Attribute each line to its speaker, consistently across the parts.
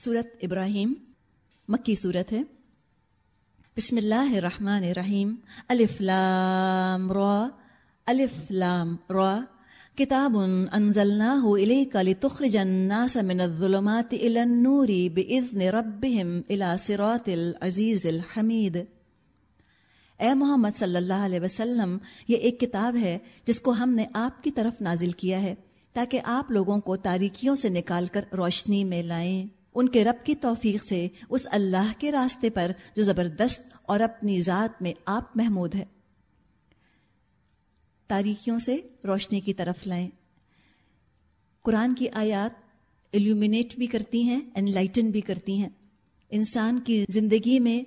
Speaker 1: صورت ابراہیم، مکی صورت ہے۔ بسم اللہ الرحمن الرحیم، الف لام را، الف لام را۔ کتاب انزلناہ الیک لتخرج الناس من الظلمات الى النور باذن ربهم الى صراط العزیز الحمید۔ اے محمد صلی اللہ علیہ وسلم، یہ ایک کتاب ہے جس کو ہم نے آپ کی طرف نازل کیا ہے تاکہ آپ لوگوں کو تاریکیوں سے نکال کر روشنی میں لائیں۔ ان کے رب کی توفیق سے اس اللہ کے راستے پر جو زبردست اور اپنی ذات میں آپ محمود ہے۔ تاریکیوں سے روشنی کی طرف لائیں۔ قرآن کی آیات ایلومینیٹ بھی کرتی ہیں اینڈ لائٹن بھی کرتی ہیں۔ انسان کی زندگی میں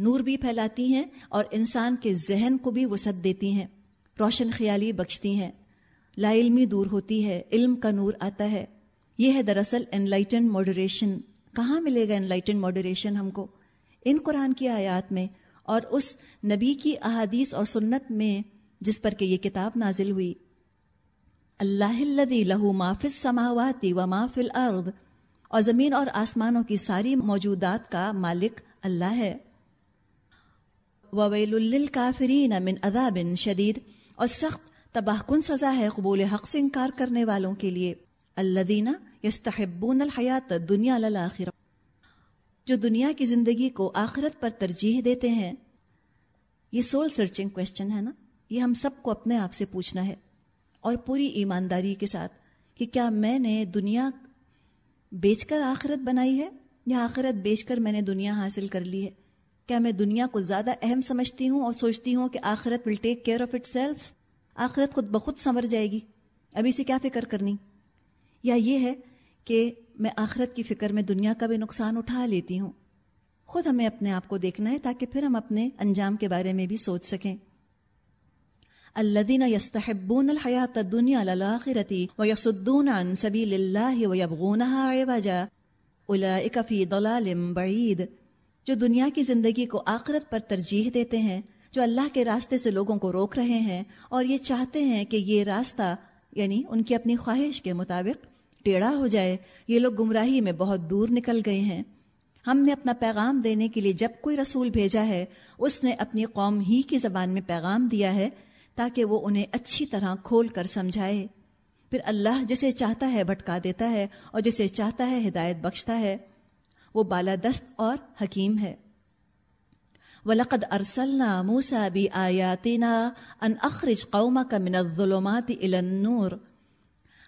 Speaker 1: نور بھی پھیلاتی ہیں اور انسان کے ذہن کو بھی وسعت دیتی ہیں۔ روشن خیالی بخشتی ہیں۔ لا علمی دور ہوتی ہے، علم کا نور آتا ہے۔ یہ ہے دراصل ان لائٹن ماڈریشن کہاں ملے گا ان لائٹن ماڈریشن ہم کو؟ ان قرآن کی آیات میں اور اس نبی کی احادیث اور سنت میں جس پر کہ یہ کتاب نازل ہوئی۔ اللہ لہو مافل سماواتی و مافل ارد اور زمین اور آسمانوں کی ساری موجودات کا مالک اللہ ہے۔ وویل للکافرین من عذاب شدید، اور سخت تباہ کن سزا ہے قبول حق سے انکار کرنے والوں کے لیے۔ الذین یستحبون الحیات دنیا للآخرہ۔ جو دنیا کی زندگی کو آخرت پر ترجیح دیتے ہیں، یہ سول سرچنگ کوشچن ہے نا؟ یہ ہم سب کو اپنے آپ سے پوچھنا ہے۔ اور پوری ایمانداری کے ساتھ کہ کیا میں نے دنیا بیچ کر آخرت بنائی ہے یا آخرت بیچ کر میں نے دنیا حاصل کر لی ہے؟ کیا میں دنیا کو زیادہ اہم سمجھتی ہوں اور سوچتی ہوں کہ آخرت will take care of itself آخرت خود بخود سنور جائے گی۔ ابھی سے کیا فکر کرنی؟ یا یہ ہے کہ میں آخرت کی فکر میں دنیا کا بھی نقصان اٹھا لیتی ہوں۔ خود ہمیں اپنے آپ کو دیکھنا ہے تاکہ پھر ہم اپنے انجام کے بارے میں بھی سوچ سکیں۔ الذين يستحبون الحياة الدنيا للآخرة ويصدون عن سبيل الله ويبغونها عوجا أولئك في ضلال بعيد جو دنیا کی زندگی کو آخرت پر ترجیح دیتے ہیں، جو اللہ کے راستے سے لوگوں کو روک رہے ہیں اور یہ چاہتے ہیں کہ یہ راستہ یعنی ان کی اپنی خواہش کے مطابق ٹیڑھا ہو جائے، یہ لوگ گمراہی میں بہت دور نکل گئے ہیں۔ ہم نے اپنا پیغام دینے کے لیے جب کوئی رسول بھیجا ہے، اس نے اپنی قوم ہی کی زبان میں پیغام دیا ہے تاکہ وہ انہیں اچھی طرح کھول کر سمجھائے۔ پھر اللہ جسے چاہتا ہے بھٹکا دیتا ہے اور جسے چاہتا ہے ہدایت بخشتا ہے، وہ بالادست اور حکیم ہے۔ وَلَقَدْ أَرْسَلْنَا مُوسَى بِآيَاتِنَا أَنْ أَخْرِجْ قَوْمَكَ مِنَ الظُّلُمَاتِ إِلَى النُّورِ۔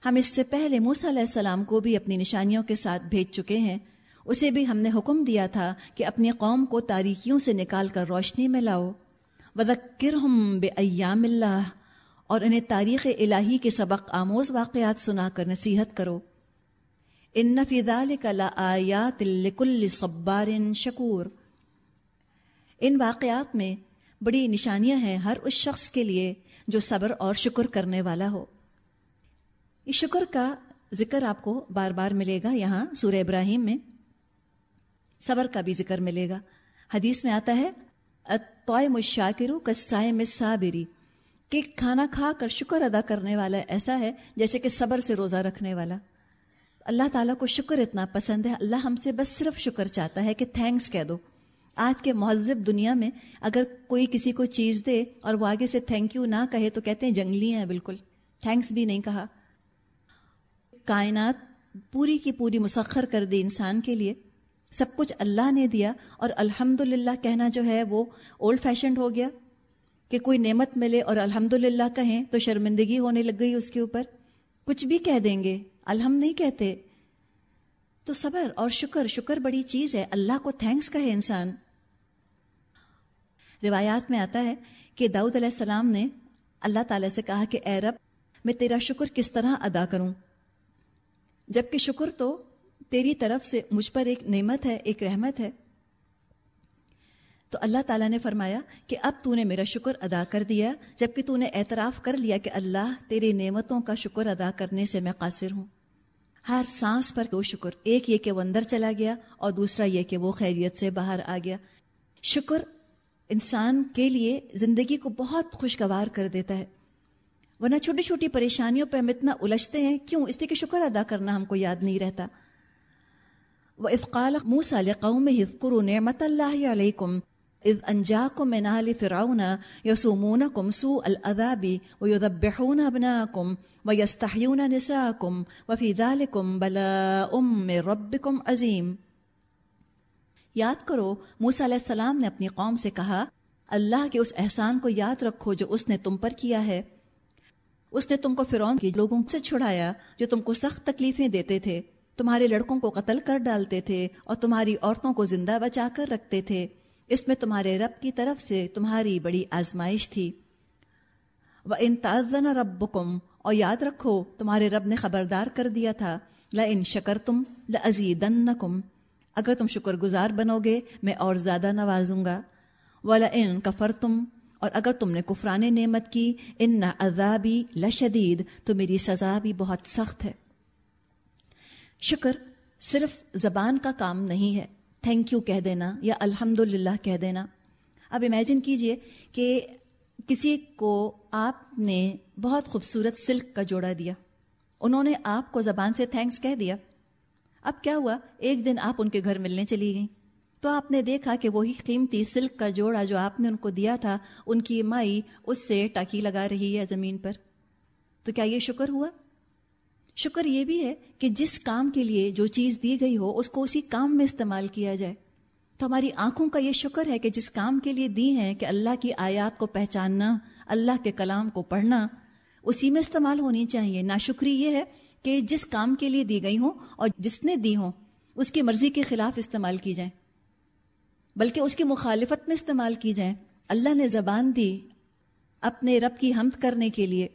Speaker 1: ہم اس سے پہلے موسیٰ علیہ السلام کو بھی اپنی نشانیوں کے ساتھ بھیج چکے ہیں۔ اسے بھی ہم نے حکم دیا تھا کہ اپنی قوم کو تاریکیوں سے نکال کر روشنی میں لاؤ۔ وَذَكِّرْهُمْ بِأَيَّامِ اللَّهِ اور انہیں تاریخ الہی کے سبق آموز واقعات سنا کر نصیحت کرو۔ ان فی ذلک لآیات لکل صبار شکور ان واقعات میں بڑی نشانیاں ہیں ہر اس شخص کے لیے جو صبر اور شکر کرنے والا ہو۔ اس شکر کا ذکر آپ کو بار بار ملے گا یہاں سورہ ابراہیم میں۔ صبر کا بھی ذکر ملے گا۔ حدیث میں آتا ہے مشاکرو کسائے میں صابری کہ کھانا کھا کر شکر ادا کرنے والا ایسا ہے جیسے کہ صبر سے روزہ رکھنے والا۔ اللہ تعالیٰ کو شکر اتنا پسند ہے، اللہ ہم سے بس صرف شکر چاہتا ہے کہ تھینکس کہہ دو۔ آج کے مہذب دنیا میں اگر کوئی کسی کو چیز دے اور وہ آگے سے تھینک یو نہ کہے تو کہتے ہیں جنگلی ہیں بالکل۔ تھینکس بھی نہیں کہا۔ کائنات پوری کی پوری مسخر کر دی انسان کے لیے۔ سب کچھ اللہ نے دیا اور الحمد کہنا جو ہے وہ اولڈ فیشنڈ ہو گیا کہ کوئی نعمت ملے اور الحمد للہ کہیں تو شرمندگی ہونے لگ گئی اس کے اوپر۔ کچھ بھی کہہ دیں گے الحمد نہیں کہتے۔ تو صبر اور شکر شکر بڑی چیز ہے۔ اللہ کو تھینکس کہے انسان۔ روایات میں آتا ہے کہ داؤد علیہ السلام نے اللہ تعالیٰ سے کہا کہ، اے رب، میں تیرا شکر کس طرح ادا کروں؟ جبکہ شکر تو تیری طرف سے مجھ پر ایک نعمت ہے، ایک رحمت ہے۔ تو اللہ تعالیٰ نے فرمایا کہ اب تو نے میرا شکر ادا کر دیا جبکہ تو نے اعتراف کر لیا کہ اللہ تیری نعمتوں کا شکر ادا کرنے سے میں قاصر ہوں۔ ہر سانس پر دو شکر، ایک یہ کہ وہ اندر چلا گیا اور دوسرا یہ کہ وہ خیریت سے باہر آ گیا۔ شکر انسان کے لیے زندگی کو بہت خوشگوار کر دیتا ہے۔ ورنہ چھوٹی چھوٹی پریشانیوں پہ ہم اتنا الجھتے ہیں، کیوں؟ اس لیے کہ شکر ادا کرنا ہم کو یاد نہیں رہتا۔ وَإِذْ قَالَ مُوسَى لِقَوْمِهِ اذْكُرُوا نِعْمَةَ اللَّهِ عَلَيْكُمْ إِذْ أَنْجَاكُمْ مِنْ آلِ فِرْعَوْنَ يَسُومُونَكُمْ سُوءَ الْعَذَابِ وَيُذَبِّحُونَ أَبْنَاءَكُمْ وَيَسْتَحْيُونَ نِسَاءَكُمْ وَفِي ذَلِكُمْ بَلَاءٌ مِّن رَبِّكُمْ عَظِيمٌ۔ یاد کرو موسیٰ علیہ السلام نے اپنی قوم سے کہا، اللہ کے اس احسان کو یاد رکھو جو اس نے تم پر کیا ہے۔ اس نے تم کو فرعون کی لوگوں سے چھڑایا جو تم کو سخت تکلیفیں دیتے تھے، تمہارے لڑکوں کو قتل کر ڈالتے تھے اور تمہاری عورتوں کو زندہ بچا کر رکھتے تھے۔ اس میں تمہارے رب کی طرف سے تمہاری بڑی آزمائش تھی۔ وہ ان تازن رب اور یاد رکھو، تمہارے رب نے خبردار کر دیا تھا۔ ل ان شکر تم لزید اگر تم شکر گزار بنو گے، میں اور زیادہ نوازوں گا۔ ولا ان کفر تم اور اگر تم نے کفران نعمت کی، ان نہ عذابی لشدید، تو میری سزا بھی بہت سخت ہے۔ شکر صرف زبان کا کام نہیں ہے۔ تھینک یو کہہ دینا یا الحمد للہ کہہ دینا۔ اب امیجن کیجیے کہ کسی کو آپ نے بہت خوبصورت سلک کا جوڑا دیا۔ انہوں نے آپ کو زبان سے تھینکس کہہ دیا۔ اب کیا ہوا؟ ایک دن آپ ان کے گھر ملنے چلی گئیں۔ تو آپ نے دیکھا کہ وہی قیمتی سلک کا جوڑا جو آپ نے ان کو دیا تھا، ان کی مائی اس سے ٹاکی لگا رہی ہے زمین پر۔ تو کیا یہ شکر ہوا؟ شکر یہ بھی ہے کہ جس کام کے لیے جو چیز دی گئی ہو، اس کو اسی کام میں استعمال کیا جائے۔ تو ہماری آنکھوں کا یہ شکر ہے کہ جس کام کے لیے دی ہیں کہ اللہ کی آیات کو پہچاننا، اللہ کے کلام کو پڑھنا، اسی میں استعمال ہونی چاہیے۔ نا شکری یہ ہے کہ جس کام کے لیے دی گئی ہوں اور جس نے دی ہوں، اس کی مرضی کے خلاف استعمال کی جائیں۔ بلکہ اس کی مخالفت میں استعمال کی جائیں۔ اللہ نے زبان دی اپنے رب کی حمد کرنے کے لیے،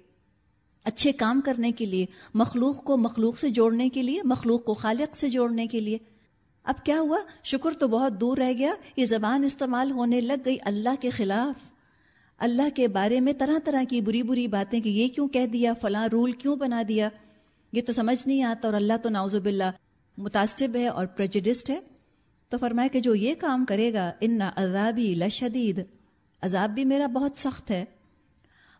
Speaker 1: اچھے کام کرنے کے لیے، مخلوق کو مخلوق سے جوڑنے کے لیے، مخلوق کو خالق سے جوڑنے کے لیے۔ اب کیا ہوا؟ شکر تو بہت دور رہ گیا، یہ زبان استعمال ہونے لگ گئی اللہ کے خلاف۔ اللہ کے بارے میں طرح طرح کی بری بری باتیں کہ یہ کیوں کہہ دیا، فلاں رول کیوں بنا دیا۔ یہ تو سمجھ نہیں آتا اور اللہ تو ناوز باللہ متاثب ہے اور پرجڈسٹ ہے۔ تو فرمایا کہ جو یہ کام کرے گا ان عذابی لشدید عذاب بھی میرا بہت سخت ہے۔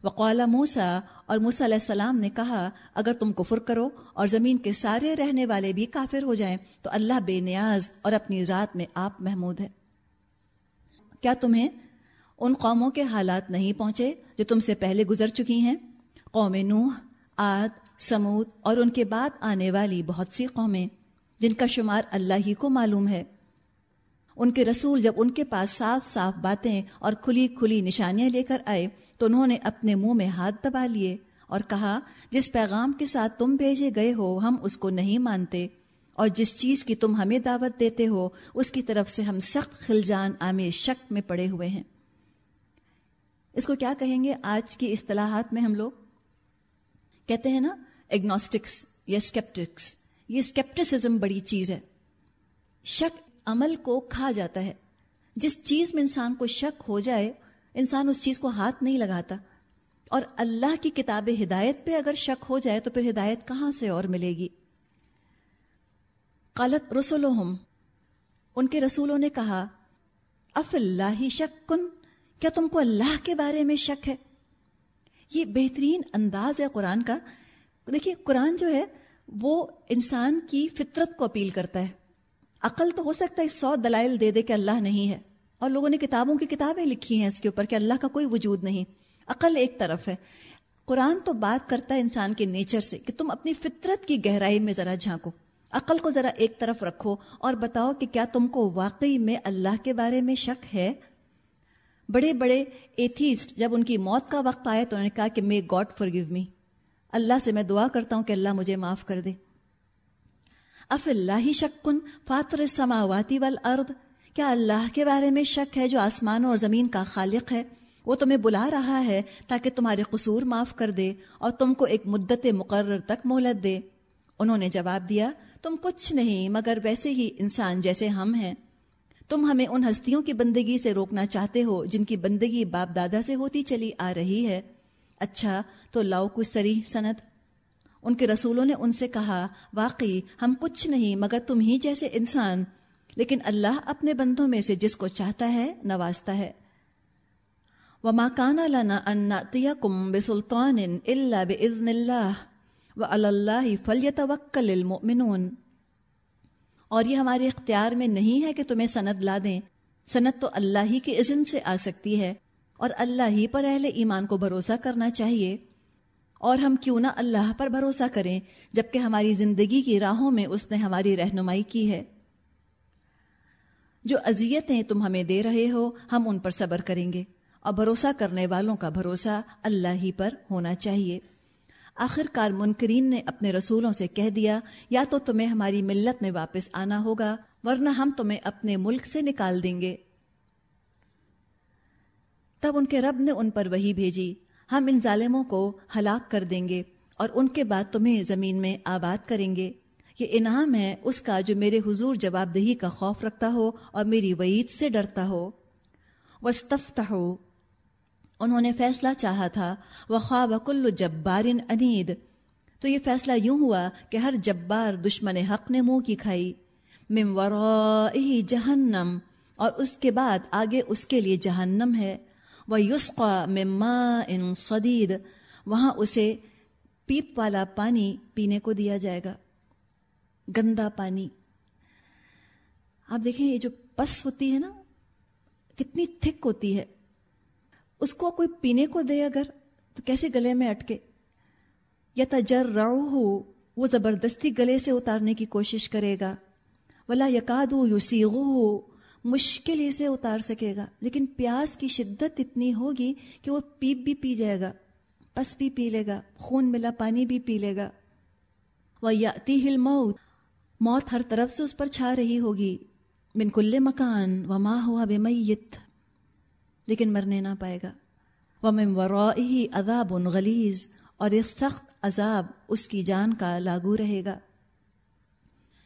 Speaker 1: وقال موسا اور موسا علیہ السلام نے کہا، اگر تم کفر کرو اور زمین کے سارے رہنے والے بھی کافر ہو جائیں، تو اللہ بے نیاز اور اپنی ذات میں آپ محمود ہے۔ کیا تمہیں ان قوموں کے حالات نہیں پہنچے جو تم سے پہلے گزر چکی ہیں؟ قوم نوح آد سمود اور ان کے بعد آنے والی بہت سی قومیں، جن کا شمار اللہ ہی کو معلوم ہے۔ ان کے رسول جب ان کے پاس صاف صاف باتیں اور کھلی کھلی نشانیاں لے کر آئے تو انہوں نے اپنے منہ میں ہاتھ دبا لیے اور کہا، جس پیغام کے ساتھ تم بھیجے گئے ہو، ہم اس کو نہیں مانتے۔ اور جس چیز کی تم ہمیں دعوت دیتے ہو، اس کی طرف سے ہم سخت خلجان عام شک میں پڑے ہوئے ہیں۔ اس کو کیا کہیں گے آج کی اصطلاحات میں ہم لوگ؟ کہتے ہیں نا ایگنوسٹکس یا اسکیپٹکس یہ اسکیپٹسزم بڑی چیز ہے۔ شک عمل کو کھا جاتا ہے۔ جس چیز میں انسان کو شک ہو جائے، انسان اس چیز کو ہاتھ نہیں لگاتا۔ اور اللہ کی کتاب ہدایت پہ اگر شک ہو جائے تو پھر ہدایت کہاں سے اور ملے گی؟ قالت رسولہم، ان کے رسولوں نے کہا اف اللہ شک کن کیا تم کو اللہ کے بارے میں شک ہے؟ یہ بہترین انداز ہے قرآن کا۔ دیکھیے، قرآن جو ہے، وہ انسان کی فطرت کو اپیل کرتا ہے۔ عقل تو ہو سکتا ہے سو دلائل دے دے کہ اللہ نہیں ہے، اور لوگوں نے کتابوں کی کتابیں لکھی ہیں اس کے اوپر کہ اللہ کا کوئی وجود نہیں۔ عقل ایک طرف ہے۔ قرآن تو بات کرتا ہے انسان کے نیچر سے کہ تم اپنی فطرت کی گہرائی میں ذرا جھانکو۔ عقل کو ذرا ایک طرف رکھو اور بتاؤ کہ کیا تم کو واقعی میں اللہ کے بارے میں شک ہے؟ بڑے بڑے ایتھیسٹ جب ان کی موت کا وقت آئے تو انہوں نے کہا کہ may God forgive me اللہ سے میں دعا کرتا ہوں کہ اللہ مجھے معاف کر دے۔ اف اللہ شکن فاطر السماواتی والارض؟ کیا اللہ کے بارے میں شک ہے جو آسمانوں اور زمین کا خالق ہے؟ وہ تمہیں بلا رہا ہے تاکہ تمہارے قصور معاف کر دے اور تم کو ایک مدت مقرر تک مہلت دے۔ انہوں نے جواب دیا، تم کچھ نہیں، مگر ویسے ہی انسان جیسے ہم ہیں۔ تم ہمیں ان ہستیوں کی بندگی سے روکنا چاہتے ہو جن کی بندگی باپ دادا سے ہوتی چلی آ رہی ہے۔ اچھا تو لاؤ کچھ سری سند۔ ان کے رسولوں نے ان سے کہا، واقعی ہم کچھ نہیں مگر تم ہی جیسے انسان، لیکن اللہ اپنے بندوں میں سے جس کو چاہتا ہے نوازتا ہے۔ و ماکان کم بے سلطان اللہ بزن اللہ و اللہ فلیت وکل المؤمنون۔ اور یہ ہمارے اختیار میں نہیں ہے کہ تمہیں سند لا دیں۔ سند تو اللہ ہی کے عزن سے آ سکتی ہے اور اللہ ہی پر اہل ایمان کو بھروسہ کرنا چاہیے۔ اور ہم کیوں نہ اللہ پر بھروسہ کریں، جبکہ ہماری زندگی کی راہوں میں اس نے ہماری رہنمائی کی ہے۔ جو اذیتیں تم ہمیں دے رہے ہو، ہم ان پر صبر کریں گے۔ اور بھروسہ کرنے والوں کا بھروسہ اللہ ہی پر ہونا چاہیے۔ آخر کار منکرین نے اپنے رسولوں سے کہہ دیا، یا تو تمہیں ہماری ملت میں واپس آنا ہوگا، ورنہ ہم تمہیں اپنے ملک سے نکال دیں گے۔ تب ان کے رب نے ان پر وہی بھیجی۔ ہم ان ظالموں کو ہلاک کر دیں گے اور ان کے بعد تمہیں زمین میں آباد کریں گے۔ یہ انعام ہے اس کا جو میرے حضور جواب دہی کا خوف رکھتا ہو اور میری وعید سے ڈرتا ہو۔ وسطفت ہو انہوں نے فیصلہ چاہا تھا۔ وہ خواب کل جبارن انید تو یہ فیصلہ یوں ہوا کہ ہر جبار دشمن حق نے منہ کی کھائی۔ ورائه جہنم اور اس کے بعد آگے اس کے لیے جہنم ہے۔ وہ یسقا مما ان صدید وہاں اسے پیپ والا پانی پینے کو دیا جائے گا، گندا پانی۔ آپ دیکھیں، یہ جو پس ہوتی ہے نا، کتنی تھک ہوتی ہے۔ اس کو کوئی پینے کو دے اگر، تو کیسے گلے میں اٹکے؟ یا تجر ہو وہ زبردستی گلے سے اتارنے کی کوشش کرے گا۔ ولا یقاد یو مشکل ہی سے اتار سکے گا۔ لیکن پیاس کی شدت اتنی ہوگی کہ وہ پیپ بھی پی جائے گا، پس بھی پی لے گا، خون ملا، پانی بھی پی لے گا۔ وہ یاتی ہل موت موت ہر طرف سے اس پر چھا رہی ہوگی۔ بن کل مکان و ماں ہوا بے میت لیکن مرنے نہ پائے گا۔ وہ ہی عذاب غلیز اور ایک سخت عذاب اس کی جان کا لاگو رہے گا۔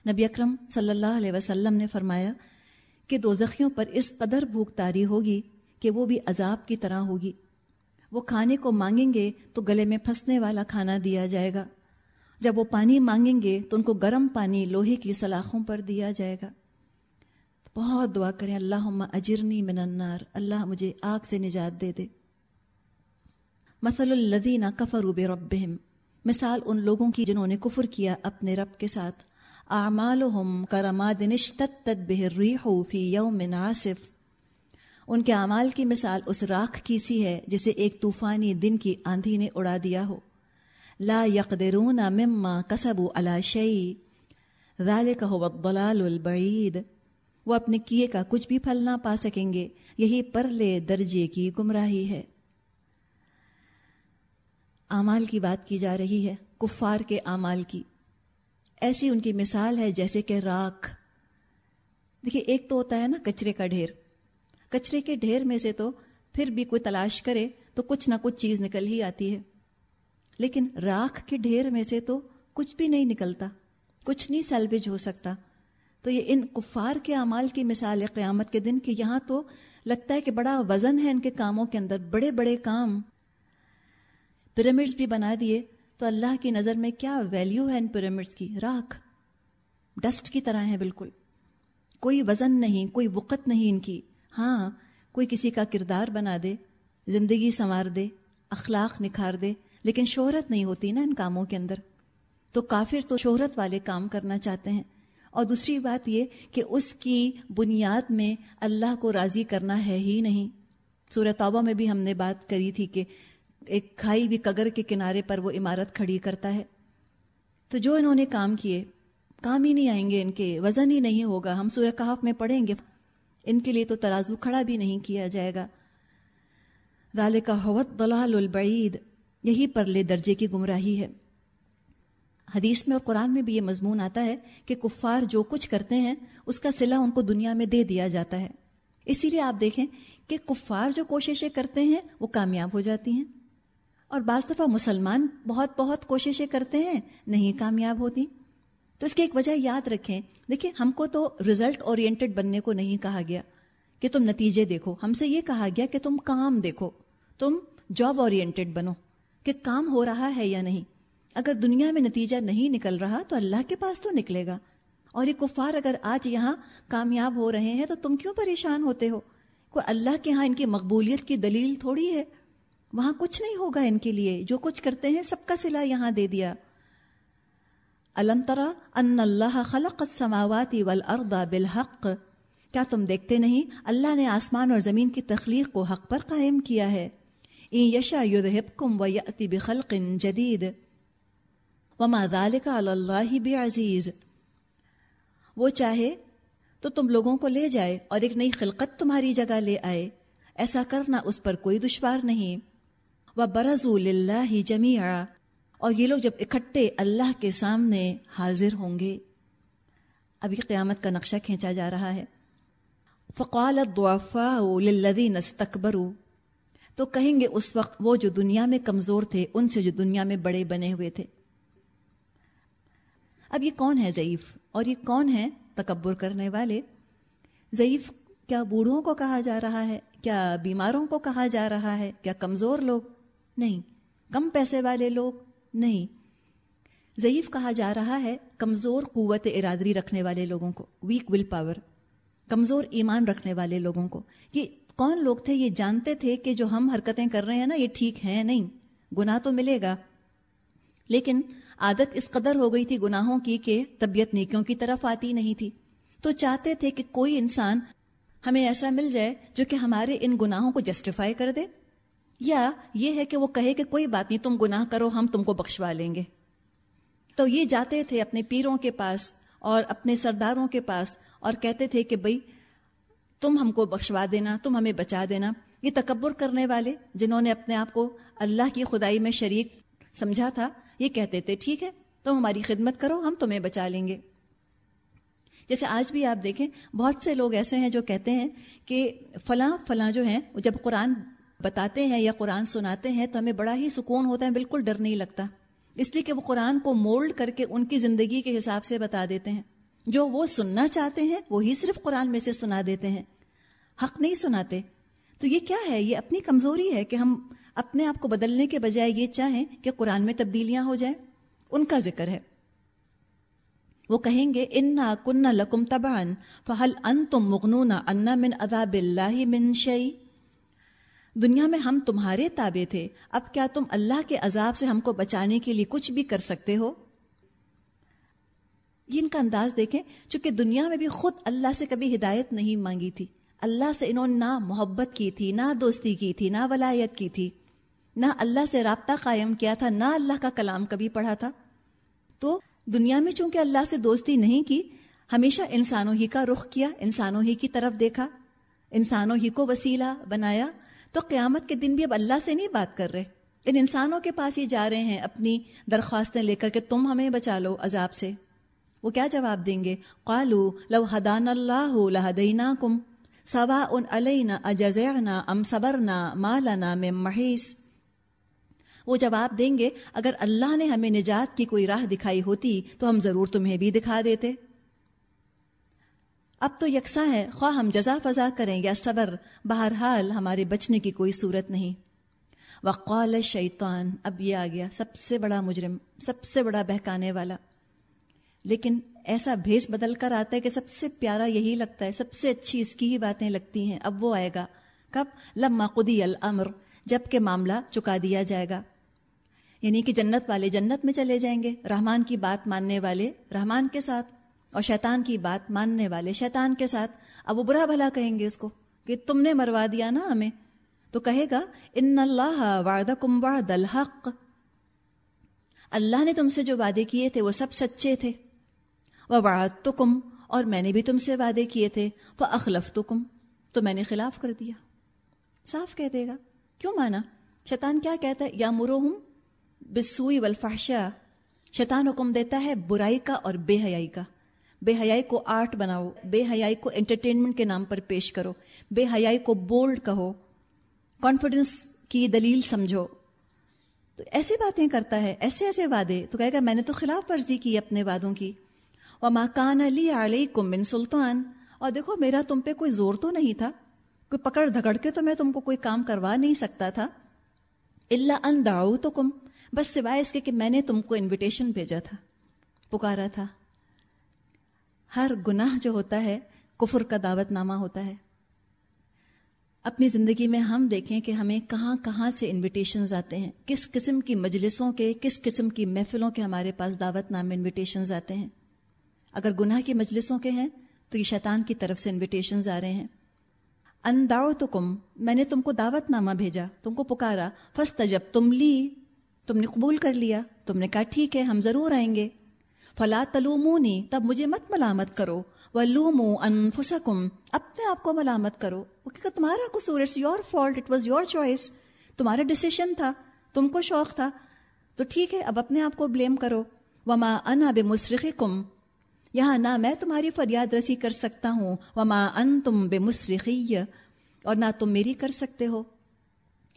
Speaker 1: نبی اکرم صلی اللہ علیہ وسلم نے فرمایا کہ دوزخیوں پر اس قدر بھوک تاری ہوگی کہ وہ بھی عذاب کی طرح ہوگی۔ وہ کھانے کو مانگیں گے تو گلے میں پھنسنے والا کھانا دیا جائے گا۔ جب وہ پانی مانگیں گے تو ان کو گرم پانی لوہے کی سلاخوں پر دیا جائے گا۔ بہت دعا کریں اللہ اجرنی من النار۔ اللہ مجھے آگ سے نجات دے دے۔ مثل الذین کفروا بربہم۔ مثال ان لوگوں کی جنہوں نے کفر کیا اپنے رب کے ساتھ۔ اعمالهم کرماد اشتدت به الريح في يوم عاصف۔ ان کے اعمال کی مثال اس راکھ کی سی ہے جسے ایک طوفانی دن کی آندھی نے اڑا دیا ہو۔ لا يقدرون مما كسبوا على شيء ذلك هو الضلال البعید۔ وہ اپنے کیے کا کچھ بھی پھل نہ پا سکیں گے۔ یہی پرلے درجے کی گمراہی ہے۔ اعمال کی بات کی جا رہی ہے کفار کے اعمال کی۔ ایسی ان کی مثال ہے جیسے کہ راکھ۔ دیکھیے، ایک تو ہوتا ہے نا کچرے کا ڈھیر۔ کچرے کے ڈھیر میں سے تو پھر بھی کوئی تلاش کرے تو کچھ نہ کچھ چیز نکل ہی آتی ہے۔ لیکن راکھ کے ڈھیر میں سے تو کچھ بھی نہیں نکلتا، کچھ نہیں سیلویج ہو سکتا۔ تو یہ ان کفار کے اعمال کی مثال ہے قیامت کے دن، کہ یہاں تو لگتا ہے کہ بڑا وزن ہے ان کے کاموں کے اندر، بڑے بڑے کام۔ پیرامڈس بھی بنا دیے۔ تو اللہ کی نظر میں کیا ویلیو ہے ان پیرامڈس کی؟ راکھ۔ ڈسٹ کی طرح ہے بالکل۔ کوئی وزن نہیں، کوئی وقت نہیں ان کی۔ ہاں کوئی کسی کا کردار بنا دے، زندگی سنوار دے، اخلاق نکھار دے، لیکن شہرت نہیں ہوتی نا ان کاموں کے اندر۔ تو کافر تو شہرت والے کام کرنا چاہتے ہیں۔ اور دوسری بات یہ کہ اس کی بنیاد میں اللہ کو راضی کرنا ہے ہی نہیں۔ سورہ توبہ میں بھی ہم نے بات کری تھی کہ ایک کھائی ہوئی کگر کے کنارے پر وہ عمارت کھڑی کرتا ہے۔ تو جو انہوں نے کام کیے، کام ہی نہیں آئیں گے، ان کے وزن ہی نہیں ہوگا۔ ہم سورہ کہاف میں پڑھیں گے۔ ان کے لیے تو ترازو کھڑا بھی نہیں کیا جائے گا۔ دال کا حوت دلال البعید۔ یہی پرلے درجے کی گمراہی ہے۔ حدیث میں اور قرآن میں بھی یہ مضمون آتا ہے کہ کفار جو کچھ کرتے ہیں، اس کا صلہ ان کو دنیا میں دے دیا جاتا ہے۔ اسی لیے آپ دیکھیں کہ کفار جو کوششیں کرتے ہیں، وہ کامیاب ہو جاتی ہیں۔ اور بعض دفعہ مسلمان بہت بہت کوششیں کرتے ہیں، نہیں کامیاب ہوتی۔ تو اس کی ایک وجہ یاد رکھیں۔ دیکھیں، ہم کو تو رزلٹ اورینٹڈ بننے کو نہیں کہا گیا کہ تم نتیجے دیکھو۔ ہم سے یہ کہا گیا کہ تم کام دیکھو۔ تم جاب اورینٹڈ بنو کہ کام ہو رہا ہے یا نہیں۔ اگر دنیا میں نتیجہ نہیں نکل رہا تو اللہ کے پاس تو نکلے گا۔ اور یہ کفار اگر آج یہاں کامیاب ہو رہے ہیں تو تم کیوں پریشان ہوتے ہو؟ کوئی اللہ کے ہاں ان کی مقبولیت کی دلیل تھوڑی ہے۔ وہاں کچھ نہیں ہوگا ان کے لیے۔ جو کچھ کرتے ہیں، سب کا سلا یہاں دے دیا۔ الم ترا ان اللہ خلق السماوات والارض بالحق۔ کیا تم دیکھتے نہیں؟ اللہ نے آسمان اور زمین کی تخلیق کو حق پر قائم کیا ہے۔ این یشا یذہبکم ویأتی بخلق جدید۔ وما ذالک علی اللہ بعزیز۔ وہ چاہے تو تم لوگوں کو لے جائے اور ایک نئی خلقت تمہاری جگہ لے آئے۔ ایسا کرنا اس پر کوئی دشوار نہیں۔ وہ برض اللہ جمیع اور یہ لوگ جب اکٹھے اللہ کے سامنے حاضر ہوں گے، ابھی قیامت کا نقشہ کھینچا جا رہا ہے۔ فقال الضعفاء للذین استکبروا۔ تو کہیں گے اس وقت وہ جو دنیا میں کمزور تھے، ان سے جو دنیا میں بڑے بنے ہوئے تھے۔ اب یہ کون ہے ضعیف؟ اور یہ کون ہے تکبر کرنے والے؟ ضعیف کیا بوڑھوں کو کہا جا رہا ہے؟ کیا بیماروں کو کہا جا رہا ہے؟ کیا کمزور لوگ؟ نہیں، کم پیسے والے لوگ نہیں۔ ضعیف کہا جا رہا ہے کمزور قوت ارادری رکھنے والے لوگوں کو ویک ول پاور کمزور ایمان رکھنے والے لوگوں کو۔ یہ کون لوگ تھے؟ یہ جانتے تھے کہ جو ہم حرکتیں کر رہے ہیں نا، یہ ٹھیک ہیں نہیں۔ گناہ تو ملے گا۔ لیکن عادت اس قدر ہو گئی تھی گناہوں کی کہ طبیعت نیکیوں کی طرف آتی نہیں تھی۔ تو چاہتے تھے کہ کوئی انسان ہمیں ایسا مل جائے جو کہ ہمارے ان گناہوں کو جسٹیفائی کر دے۔ یا یہ ہے کہ وہ کہے کہ کوئی بات نہیں، تم گناہ کرو، ہم تم کو بخشوا لیں گے۔ تو یہ جاتے تھے اپنے پیروں کے پاس اور اپنے سرداروں کے پاس اور کہتے تھے کہ بھائی تم ہم کو بخشوا دینا، تم ہمیں بچا دینا۔ یہ تکبر کرنے والے جنہوں نے اپنے آپ کو اللہ کی خدائی میں شریک سمجھا تھا، یہ کہتے تھے، ٹھیک ہے، تم ہماری خدمت کرو، ہم تمہیں بچا لیں گے۔ جیسے آج بھی آپ دیکھیں، بہت سے لوگ ایسے ہیں جو کہتے ہیں کہ فلاں فلاں جو ہیں، جب قرآن بتاتے ہیں یا قرآن سناتے ہیں تو ہمیں بڑا ہی سکون ہوتا ہے، بالکل ڈر نہیں لگتا۔ اس لیے کہ وہ قرآن کو مولڈ کر کے ان کی زندگی کے حساب سے بتا دیتے ہیں۔ جو وہ سننا چاہتے ہیں، وہی صرف قرآن میں سے سنا دیتے ہیں۔ حق نہیں سناتے۔ تو یہ کیا ہے؟ یہ اپنی کمزوری ہے کہ ہم اپنے آپ کو بدلنے کے بجائے یہ چاہیں کہ قرآن میں تبدیلیاں ہو جائیں۔ ان کا ذکر ہے۔ وہ کہیں گے، انا کن لکم تبان فہل ان تم مغنون انا من اداب اللہ من شعی دنیا میں ہم تمہارے تابع تھے، اب کیا تم اللہ کے عذاب سے ہم کو بچانے کے لیے کچھ بھی کر سکتے ہو؟ یہ ان کا انداز دیکھیں، چونکہ دنیا میں بھی خود اللہ سے کبھی ہدایت نہیں مانگی تھی۔ اللہ سے انہوں نے نہ محبت کی تھی، نہ دوستی کی تھی، نہ ولایت کی تھی۔ نہ اللہ سے رابطہ قائم کیا تھا، نہ اللہ کا کلام کبھی پڑھا تھا۔ تو دنیا میں چونکہ اللہ سے دوستی نہیں کی، ہمیشہ انسانوں ہی کا رخ کیا، انسانوں ہی کی طرف دیکھا، انسانوں ہی کو وسیلہ بنایا۔ تو قیامت کے دن بھی اب اللہ سے نہیں بات کر رہے۔ ان انسانوں کے پاس ہی جا رہے ہیں اپنی درخواستیں لے کر کہ تم ہمیں بچا لو عذاب سے۔ وہ کیا جواب دیں گے؟ قالو لو حدان اللہ لہدینا کم سوا ان علینا اجزعنا ام صبرنا مالنا میں محیث۔ وہ جواب دیں گے، اگر اللہ نے ہمیں نجات کی کوئی راہ دکھائی ہوتی تو ہم ضرور تمہیں بھی دکھا دیتے۔ اب تو یکساں ہے، خواہ ہم جزا فضا کریں یا صبر، بہرحال ہمارے بچنے کی کوئی صورت نہیں۔ وقال شیطان، اب یہ آ گیا، سب سے بڑا مجرم، سب سے بڑا بہکانے والا۔ لیکن ایسا بھیس بدل کر آتا ہے کہ سب سے پیارا یہی لگتا ہے، سب سے اچھی اس کی ہی باتیں لگتی ہیں۔ اب وہ آئے گا۔ کب؟ لما قدی الامر، جبکہ معاملہ چکا دیا جائے گا۔ یعنی کہ جنت والے جنت میں چلے جائیں گے، رحمان کی بات ماننے والے رحمان کے ساتھ۔ اور شیطان کی بات ماننے والے شیطان کے ساتھ اب وہ برا بھلا کہیں گے اس کو کہ تم نے مروا دیا نا ہمیں؟ تو کہے گا، ان اللہ وعدہ کم وعد الحق. اللہ نے تم سے جو وعدے کیے تھے وہ سب سچے تھے۔ وہ وعد تو کم اور میں نے بھی تم سے وعدے کیے تھے۔ وہ اخلف تو کم تو میں نے خلاف کر دیا۔ صاف کہہ دے گا۔ کیوں مانا؟ شیطان کیا کہتا ہے؟ یا مرو ہوں بسوئی والفحشا شیطان حکم دیتا ہے برائی کا اور بے حیائی کا۔ بے حیائی کو آرٹ بناؤ، بے حیائی کو انٹرٹینمنٹ کے نام پر پیش کرو، بے حیائی کو بولڈ کہو کانفیڈنس کی دلیل سمجھو۔ تو ایسی باتیں کرتا ہے، ایسے ایسے وعدے۔ تو کہے گا، میں نے تو خلاف ورزی کی اپنے وعدوں کی۔ اور ماکان علی علی کم سلطان۔ اور دیکھو، میرا تم پہ کوئی زور تو نہیں تھا۔ کوئی پکڑ دھگڑ کے تو میں تم کو کوئی کام کروا نہیں سکتا تھا۔ اللہ ان داؤ تو کم بس سوائے اس کے کہ میں نے تم کو انویٹیشن بھیجا تھا، پکارا تھا۔ ہر گناہ جو ہوتا ہے، کفر کا دعوت نامہ ہوتا ہے۔ اپنی زندگی میں ہم دیکھیں کہ ہمیں کہاں کہاں سے انویٹیشنز آتے ہیں۔ کس قسم کی مجلسوں کے، کس قسم کی محفلوں کے ہمارے پاس دعوت نام انویٹیشنز آتے ہیں۔ اگر گناہ کی مجلسوں کے ہیں، تو یہ شیطان کی طرف سے انویٹیشنز آ رہے ہیں۔ انداؤ تو کم میں نے تم کو دعوت نامہ بھیجا، تم کو پکارا۔ فسٹ جب تم لی، تم نے قبول کر لیا۔ تم نے کہا، ٹھیک ہے، ہم ضرور آئیں گے۔ فلا تلومونی، تب مجھے مت ملامت کرو۔ وہ لومو انفسکم، اپنے آپ کو ملامت کرو۔ کیونکہ تمہارا قصور it's your fault it was your choice تمہارا ڈسیشن تھا، تم کو شوق تھا۔ تو ٹھیک ہے، اب اپنے آپ کو بلیم کرو۔ وما انا بے کم یہاں نہ میں تمہاری فریاد رسی کر سکتا ہوں۔ وما ان تم بے اور نہ تم میری کر سکتے ہو۔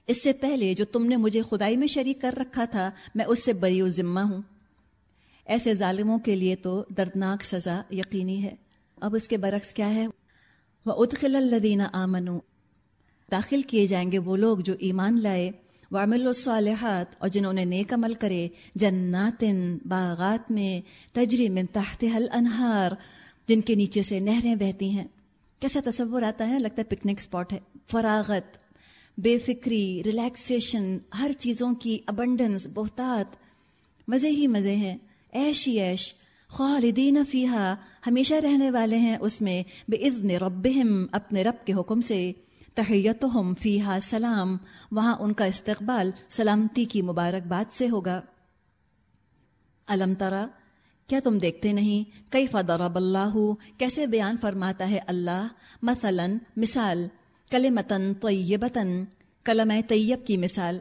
Speaker 1: اس سے پہلے جو تم نے مجھے خدائی میں شریک کر رکھا تھا، میں اس سے بری و ذمہ ہوں۔ ایسے ظالموں کے لیے تو دردناک سزا یقینی ہے۔ اب اس کے برعکس کیا ہے؟ وہ ادخل الدینہ آمنو داخل کیے جائیں گے وہ لوگ جو ایمان لائے۔ وامل الصالحات اور جنہوں نے نیک عمل کرے۔ جناتن باغات میں تجری من تحت حل انہار جن کے نیچے سے نہریں بہتی ہیں۔ کیسا تصور آتا ہے؟ لگتا ہے پکنک اسپاٹ ہے۔ فراغت، بے فکری ریلیکسیشن ہر چیزوں کی ابنڈنس بہتات۔ مزے ہی مزے ہیں۔ ایش ہی ایش خالدین فیحا ہمیشہ رہنے والے ہیں اس میں بے عزن ربہم، اپنے رب کے حکم سے۔ تحیتہم فیہا سلام، وہاں ان کا استقبال سلامتی کی مبارکباد سے ہوگا۔ علم ترا، کیا تم دیکھتے نہیں کئی ضرب اللہ، کیسے بیان فرماتا ہے اللہ؟ مثلا، مثال کلمتن طیبتن کلمہ طیب کی مثال۔